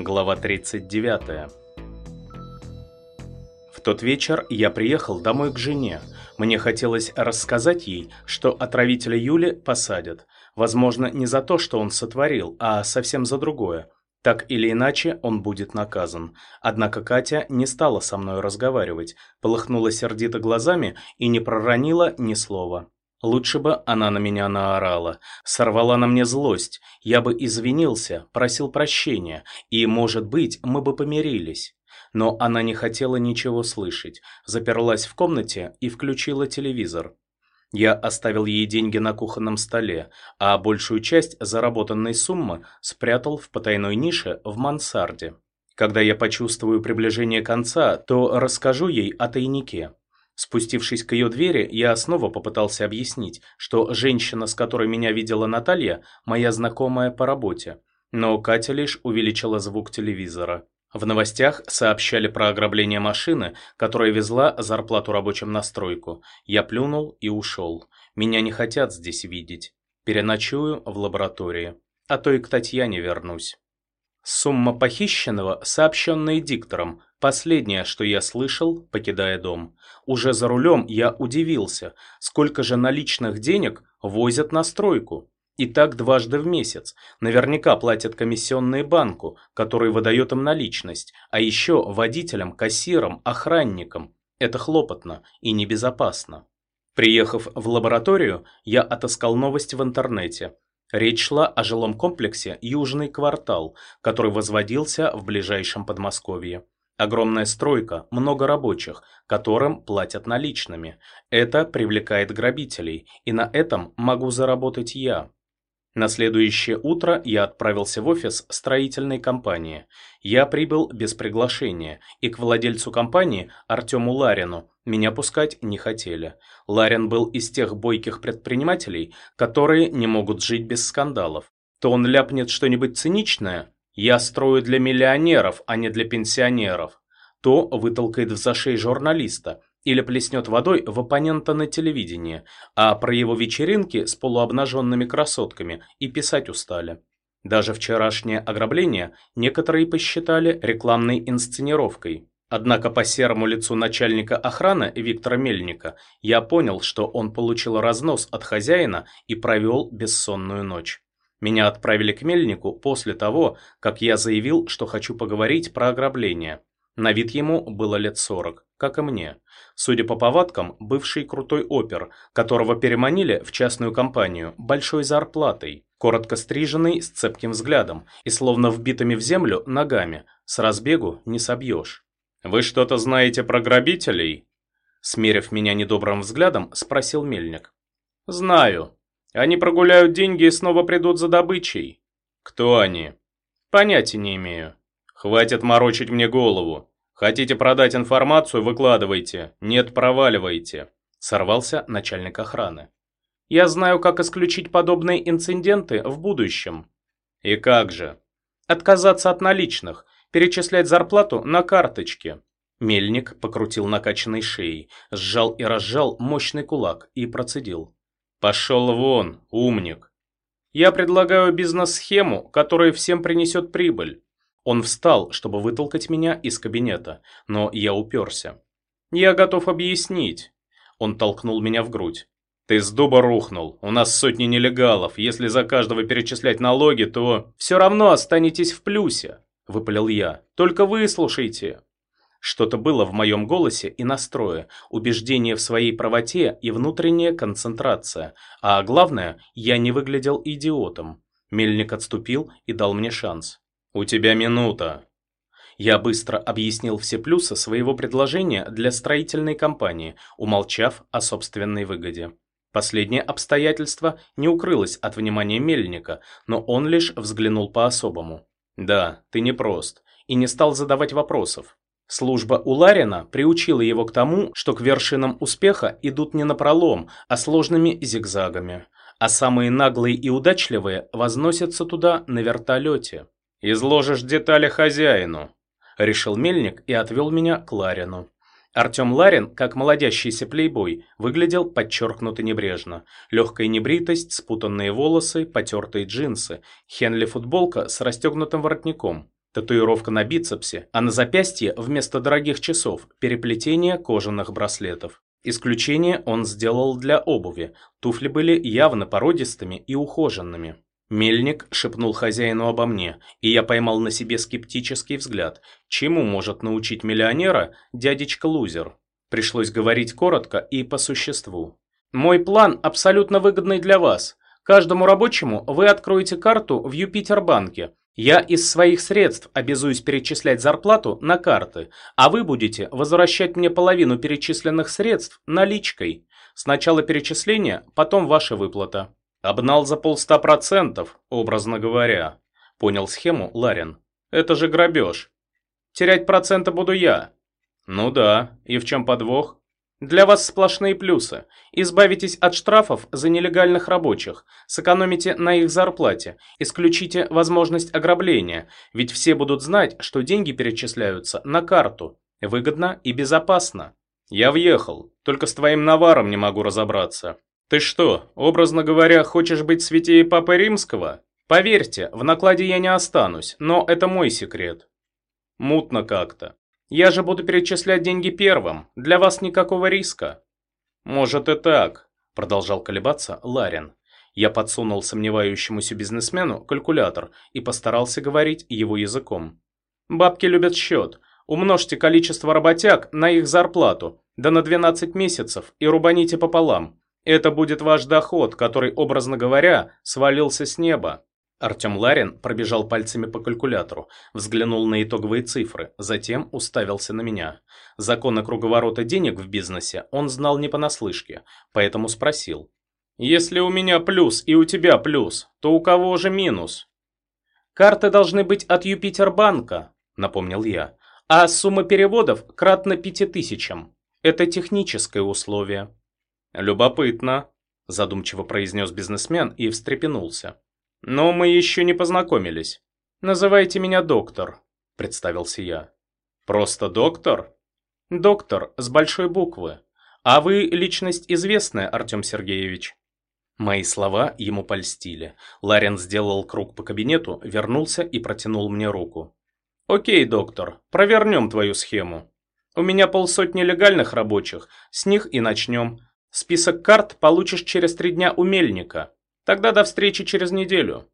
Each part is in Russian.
Глава 39. В тот вечер я приехал домой к жене. Мне хотелось рассказать ей, что отравителя Юли посадят. Возможно, не за то, что он сотворил, а совсем за другое. Так или иначе, он будет наказан. Однако Катя не стала со мной разговаривать, полыхнула сердито глазами и не проронила ни слова. Лучше бы она на меня наорала, сорвала на мне злость, я бы извинился, просил прощения, и, может быть, мы бы помирились. Но она не хотела ничего слышать, заперлась в комнате и включила телевизор. Я оставил ей деньги на кухонном столе, а большую часть заработанной суммы спрятал в потайной нише в мансарде. Когда я почувствую приближение конца, то расскажу ей о тайнике. Спустившись к ее двери, я снова попытался объяснить, что женщина, с которой меня видела Наталья, моя знакомая по работе. Но Катя лишь увеличила звук телевизора. В новостях сообщали про ограбление машины, которая везла зарплату рабочим на стройку. Я плюнул и ушел. Меня не хотят здесь видеть. Переночую в лаборатории. А то и к Татьяне вернусь. Сумма похищенного, сообщенная диктором, последнее, что я слышал, покидая дом. Уже за рулем я удивился, сколько же наличных денег возят на стройку. И так дважды в месяц. Наверняка платят комиссионные банку, который выдает им наличность, а еще водителям, кассирам, охранникам. Это хлопотно и небезопасно. Приехав в лабораторию, я отыскал новость в интернете. Речь шла о жилом комплексе «Южный квартал», который возводился в ближайшем Подмосковье. Огромная стройка, много рабочих, которым платят наличными. Это привлекает грабителей, и на этом могу заработать я. На следующее утро я отправился в офис строительной компании. Я прибыл без приглашения, и к владельцу компании, Артему Ларину, меня пускать не хотели. Ларин был из тех бойких предпринимателей, которые не могут жить без скандалов. То он ляпнет что-нибудь циничное «Я строю для миллионеров, а не для пенсионеров», то вытолкает в зашей журналиста, или плеснет водой в оппонента на телевидении, а про его вечеринки с полуобнаженными красотками и писать устали. Даже вчерашнее ограбление некоторые посчитали рекламной инсценировкой. Однако по серому лицу начальника охраны Виктора Мельника я понял, что он получил разнос от хозяина и провел бессонную ночь. Меня отправили к Мельнику после того, как я заявил, что хочу поговорить про ограбление. На вид ему было лет сорок, как и мне. Судя по повадкам, бывший крутой опер, которого переманили в частную компанию большой зарплатой, коротко стриженный с цепким взглядом и словно вбитыми в землю ногами, с разбегу не собьешь. «Вы что-то знаете про грабителей?» Смерив меня недобрым взглядом, спросил Мельник. «Знаю. Они прогуляют деньги и снова придут за добычей». «Кто они?» «Понятия не имею». «Хватит морочить мне голову. Хотите продать информацию, выкладывайте. Нет, проваливайте. Сорвался начальник охраны. Я знаю, как исключить подобные инциденты в будущем. И как же? Отказаться от наличных, перечислять зарплату на карточке. Мельник покрутил накачанной шеей, сжал и разжал мощный кулак и процедил. «Пошел вон, умник!» «Я предлагаю бизнес-схему, которая всем принесет прибыль. Он встал, чтобы вытолкать меня из кабинета, но я уперся. «Я готов объяснить». Он толкнул меня в грудь. «Ты с дуба рухнул. У нас сотни нелегалов. Если за каждого перечислять налоги, то...» «Все равно останетесь в плюсе», — выпалил я. «Только выслушайте». Что-то было в моем голосе и настрое, убеждение в своей правоте и внутренняя концентрация. А главное, я не выглядел идиотом. Мельник отступил и дал мне шанс. «У тебя минута». Я быстро объяснил все плюсы своего предложения для строительной компании, умолчав о собственной выгоде. Последнее обстоятельство не укрылось от внимания Мельника, но он лишь взглянул по-особому. «Да, ты не прост», и не стал задавать вопросов. Служба у Ларина приучила его к тому, что к вершинам успеха идут не напролом, а сложными зигзагами, а самые наглые и удачливые возносятся туда на вертолете. «Изложишь детали хозяину», — решил Мельник и отвел меня к Ларину. Артем Ларин, как молодящийся плейбой, выглядел подчеркнуто небрежно. Легкая небритость, спутанные волосы, потертые джинсы, Хенли футболка с расстегнутым воротником. Татуировка на бицепсе, а на запястье вместо дорогих часов переплетение кожаных браслетов. Исключение он сделал для обуви. Туфли были явно породистыми и ухоженными. Мельник шепнул хозяину обо мне, и я поймал на себе скептический взгляд. Чему может научить миллионера дядечка-лузер? Пришлось говорить коротко и по существу. Мой план абсолютно выгодный для вас. Каждому рабочему вы откроете карту в Юпитер-банке. Я из своих средств обязуюсь перечислять зарплату на карты, а вы будете возвращать мне половину перечисленных средств наличкой. Сначала перечисление, потом ваша выплата. Обнал за полста процентов, образно говоря. Понял схему Ларин. Это же грабеж. Терять проценты буду я. Ну да, и в чем подвох? Для вас сплошные плюсы. Избавитесь от штрафов за нелегальных рабочих, сэкономите на их зарплате, исключите возможность ограбления, ведь все будут знать, что деньги перечисляются на карту. Выгодно и безопасно. Я въехал, только с твоим наваром не могу разобраться. Ты что, образно говоря, хочешь быть святее Папы Римского? Поверьте, в накладе я не останусь, но это мой секрет. Мутно как-то. Я же буду перечислять деньги первым, для вас никакого риска». «Может и так», – продолжал колебаться Ларин. Я подсунул сомневающемуся бизнесмену калькулятор и постарался говорить его языком. «Бабки любят счет. Умножьте количество работяг на их зарплату, да на 12 месяцев, и рубаните пополам. Это будет ваш доход, который, образно говоря, свалился с неба. Артем Ларин пробежал пальцами по калькулятору, взглянул на итоговые цифры, затем уставился на меня. Законы круговорота денег в бизнесе он знал не понаслышке, поэтому спросил. «Если у меня плюс и у тебя плюс, то у кого же минус?» «Карты должны быть от Юпитербанка», — напомнил я, «а сумма переводов кратна пяти тысячам. Это техническое условие». «Любопытно», — задумчиво произнес бизнесмен и встрепенулся. «Но мы еще не познакомились. Называйте меня доктор», – представился я. «Просто доктор?» «Доктор с большой буквы. А вы личность известная, Артем Сергеевич». Мои слова ему польстили. Ларин сделал круг по кабинету, вернулся и протянул мне руку. «Окей, доктор, провернем твою схему. У меня полсотни легальных рабочих, с них и начнем. Список карт получишь через три дня у Мельника. Тогда до встречи через неделю.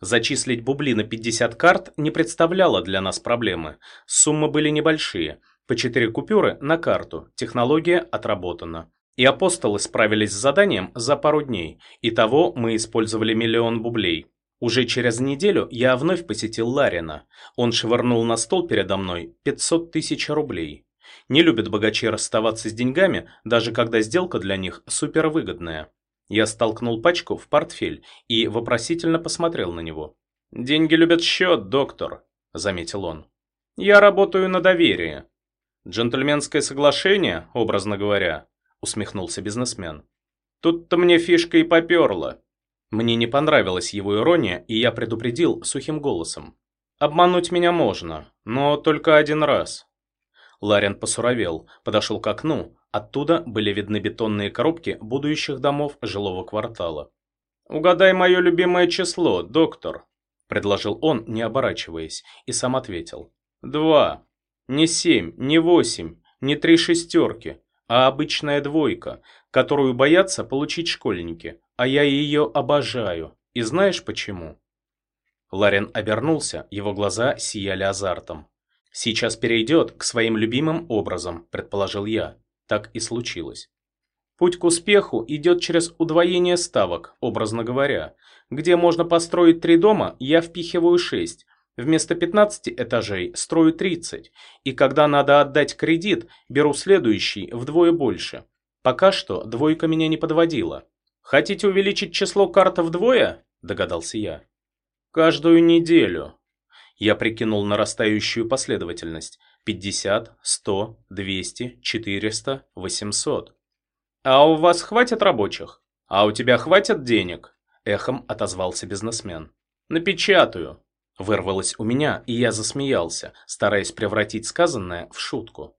Зачислить бубли на 50 карт не представляло для нас проблемы. Суммы были небольшие. По 4 купюры на карту. Технология отработана. И апостолы справились с заданием за пару дней. Итого мы использовали миллион бублей. Уже через неделю я вновь посетил Ларина. Он швырнул на стол передо мной 500 тысяч рублей. Не любят богачи расставаться с деньгами, даже когда сделка для них супервыгодная. Я столкнул пачку в портфель и вопросительно посмотрел на него. «Деньги любят счет, доктор», — заметил он. «Я работаю на доверие». «Джентльменское соглашение, образно говоря», — усмехнулся бизнесмен. «Тут-то мне фишка и поперла». Мне не понравилась его ирония, и я предупредил сухим голосом. «Обмануть меня можно, но только один раз». Ларин посуровел, подошел к окну, Оттуда были видны бетонные коробки будущих домов жилого квартала. «Угадай мое любимое число, доктор», – предложил он, не оборачиваясь, и сам ответил. «Два. Не семь, не восемь, не три шестерки, а обычная двойка, которую боятся получить школьники, а я ее обожаю. И знаешь почему?» Ларин обернулся, его глаза сияли азартом. «Сейчас перейдет к своим любимым образам», – предположил я. Так и случилось. Путь к успеху идет через удвоение ставок, образно говоря. Где можно построить три дома, я впихиваю шесть. Вместо 15 этажей строю 30. И когда надо отдать кредит, беру следующий вдвое больше. Пока что двойка меня не подводила. Хотите увеличить число карт вдвое? Догадался я. Каждую неделю. Я прикинул нарастающую последовательность. 50, 100, 200, 400, 800. «А у вас хватит рабочих? А у тебя хватит денег?» Эхом отозвался бизнесмен. «Напечатаю!» Вырвалось у меня, и я засмеялся, стараясь превратить сказанное в шутку.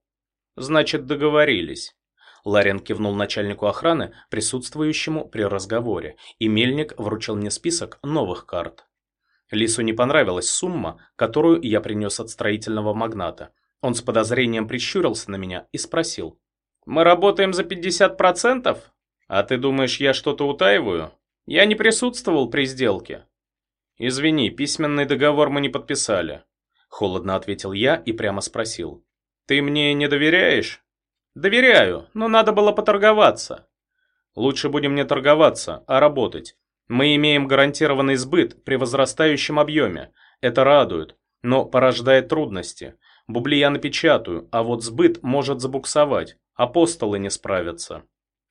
«Значит, договорились». Ларин кивнул начальнику охраны, присутствующему при разговоре, и Мельник вручил мне список новых карт. Лису не понравилась сумма, которую я принес от строительного магната. Он с подозрением прищурился на меня и спросил. «Мы работаем за 50%? А ты думаешь, я что-то утаиваю? Я не присутствовал при сделке». «Извини, письменный договор мы не подписали», — холодно ответил я и прямо спросил. «Ты мне не доверяешь?» «Доверяю, но надо было поторговаться». «Лучше будем не торговаться, а работать. Мы имеем гарантированный сбыт при возрастающем объеме. Это радует, но порождает трудности. Бубли я напечатаю, а вот сбыт может забуксовать. Апостолы не справятся.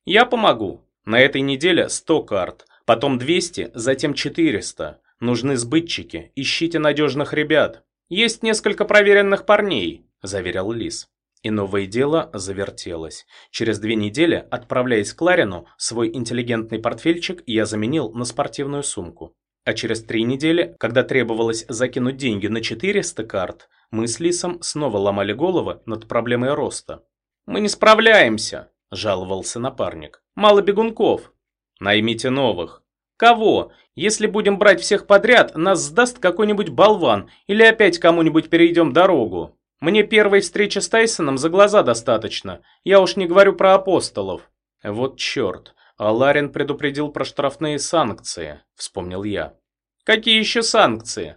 Я помогу. На этой неделе 100 карт, потом 200, затем 400. Нужны сбытчики, ищите надежных ребят. Есть несколько проверенных парней, заверил Лис. И новое дело завертелось. Через две недели, отправляясь к Ларину, свой интеллигентный портфельчик я заменил на спортивную сумку. А через три недели, когда требовалось закинуть деньги на 400 карт, мы с Лисом снова ломали головы над проблемой роста. «Мы не справляемся», – жаловался напарник. «Мало бегунков». «Наймите новых». «Кого? Если будем брать всех подряд, нас сдаст какой-нибудь болван или опять кому-нибудь перейдем дорогу». Мне первой встречи с Тайсоном за глаза достаточно. Я уж не говорю про апостолов. Вот черт. А Ларин предупредил про штрафные санкции, вспомнил я. Какие еще санкции?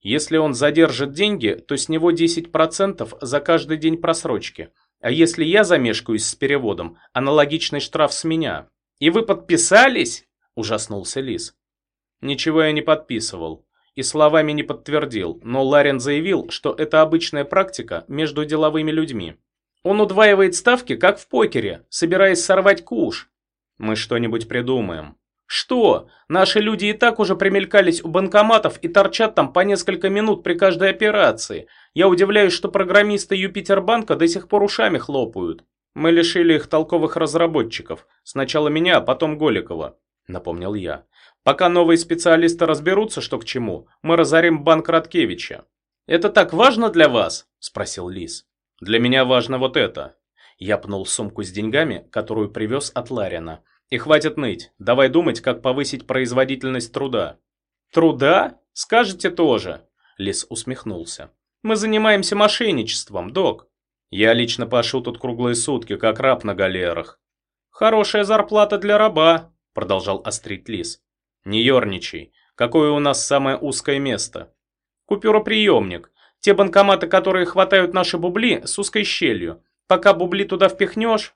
Если он задержит деньги, то с него 10% за каждый день просрочки. А если я замешкаюсь с переводом, аналогичный штраф с меня. И вы подписались? Ужаснулся Лис. Ничего я не подписывал и словами не подтвердил, но Ларин заявил, что это обычная практика между деловыми людьми. Он удваивает ставки, как в покере, собираясь сорвать куш. Мы что-нибудь придумаем. Что? Наши люди и так уже примелькались у банкоматов и торчат там по несколько минут при каждой операции. Я удивляюсь, что программисты Юпитербанка до сих пор ушами хлопают. Мы лишили их толковых разработчиков. Сначала меня, а потом Голикова, напомнил я. Пока новые специалисты разберутся, что к чему, мы разорим банк Радкевича. Это так важно для вас? Спросил Лис. Для меня важно вот это. Я пнул сумку с деньгами, которую привез от Ларина. И хватит ныть, давай думать, как повысить производительность труда. Труда? Скажете тоже. Лис усмехнулся. Мы занимаемся мошенничеством, док. Я лично пашу тут круглые сутки, как раб на галерах. Хорошая зарплата для раба, продолжал острить Лис. Не ерничай. Какое у нас самое узкое место? Купюроприемник. Те банкоматы, которые хватают наши бубли, с узкой щелью. Пока бубли туда впихнешь...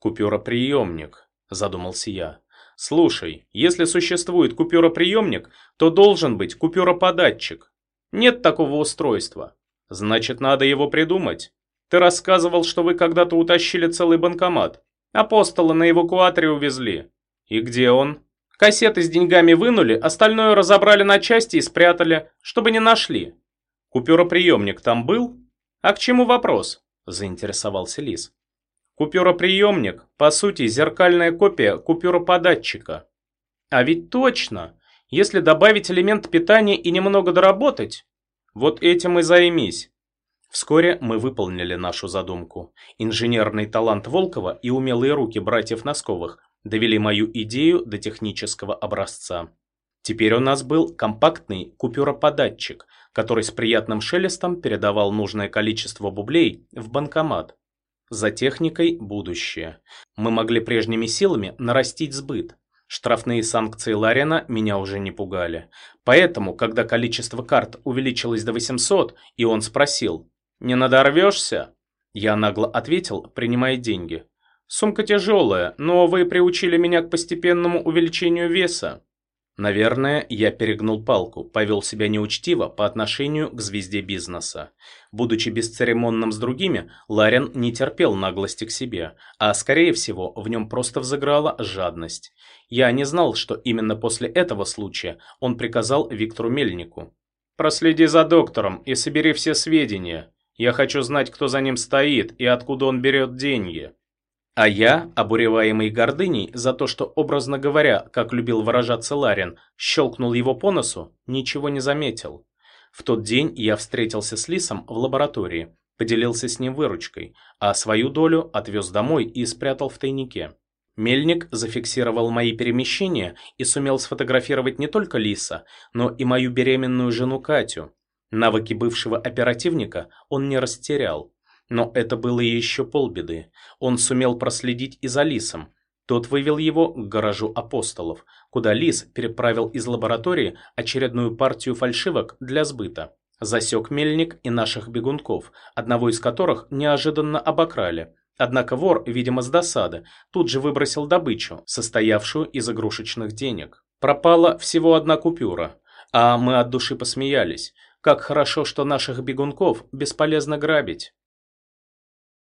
Купюроприемник, задумался я. Слушай, если существует купюроприемник, то должен быть купюроподатчик. Нет такого устройства. Значит, надо его придумать. Ты рассказывал, что вы когда-то утащили целый банкомат. Апостола на эвакуаторе увезли. И где он? Кассеты с деньгами вынули, остальное разобрали на части и спрятали, чтобы не нашли. Купюроприемник там был? А к чему вопрос? Заинтересовался Лис. Купюроприемник, по сути, зеркальная копия купюроподатчика. А ведь точно, если добавить элемент питания и немного доработать, вот этим и займись. Вскоре мы выполнили нашу задумку. Инженерный талант Волкова и умелые руки братьев Носковых довели мою идею до технического образца. Теперь у нас был компактный купюроподатчик, который с приятным шелестом передавал нужное количество бублей в банкомат. За техникой будущее. Мы могли прежними силами нарастить сбыт. Штрафные санкции Ларина меня уже не пугали. Поэтому, когда количество карт увеличилось до 800, и он спросил «Не надорвешься?» Я нагло ответил, принимая деньги. Сумка тяжелая, но вы приучили меня к постепенному увеличению веса. Наверное, я перегнул палку, повел себя неучтиво по отношению к звезде бизнеса. Будучи бесцеремонным с другими, Ларин не терпел наглости к себе, а скорее всего в нем просто взыграла жадность. Я не знал, что именно после этого случая он приказал Виктору Мельнику. «Проследи за доктором и собери все сведения. Я хочу знать, кто за ним стоит и откуда он берет деньги». А я, обуреваемый гордыней за то, что, образно говоря, как любил выражаться Ларин, щелкнул его по носу, ничего не заметил. В тот день я встретился с Лисом в лаборатории, поделился с ним выручкой, а свою долю отвез домой и спрятал в тайнике. Мельник зафиксировал мои перемещения и сумел сфотографировать не только Лиса, но и мою беременную жену Катю. Навыки бывшего оперативника он не растерял. Но это было еще полбеды. Он сумел проследить и за Лисом. Тот вывел его к гаражу апостолов, куда Лис переправил из лаборатории очередную партию фальшивок для сбыта. Засек мельник и наших бегунков, одного из которых неожиданно обокрали. Однако вор, видимо с досады, тут же выбросил добычу, состоявшую из игрушечных денег. Пропала всего одна купюра, а мы от души посмеялись. Как хорошо, что наших бегунков бесполезно грабить.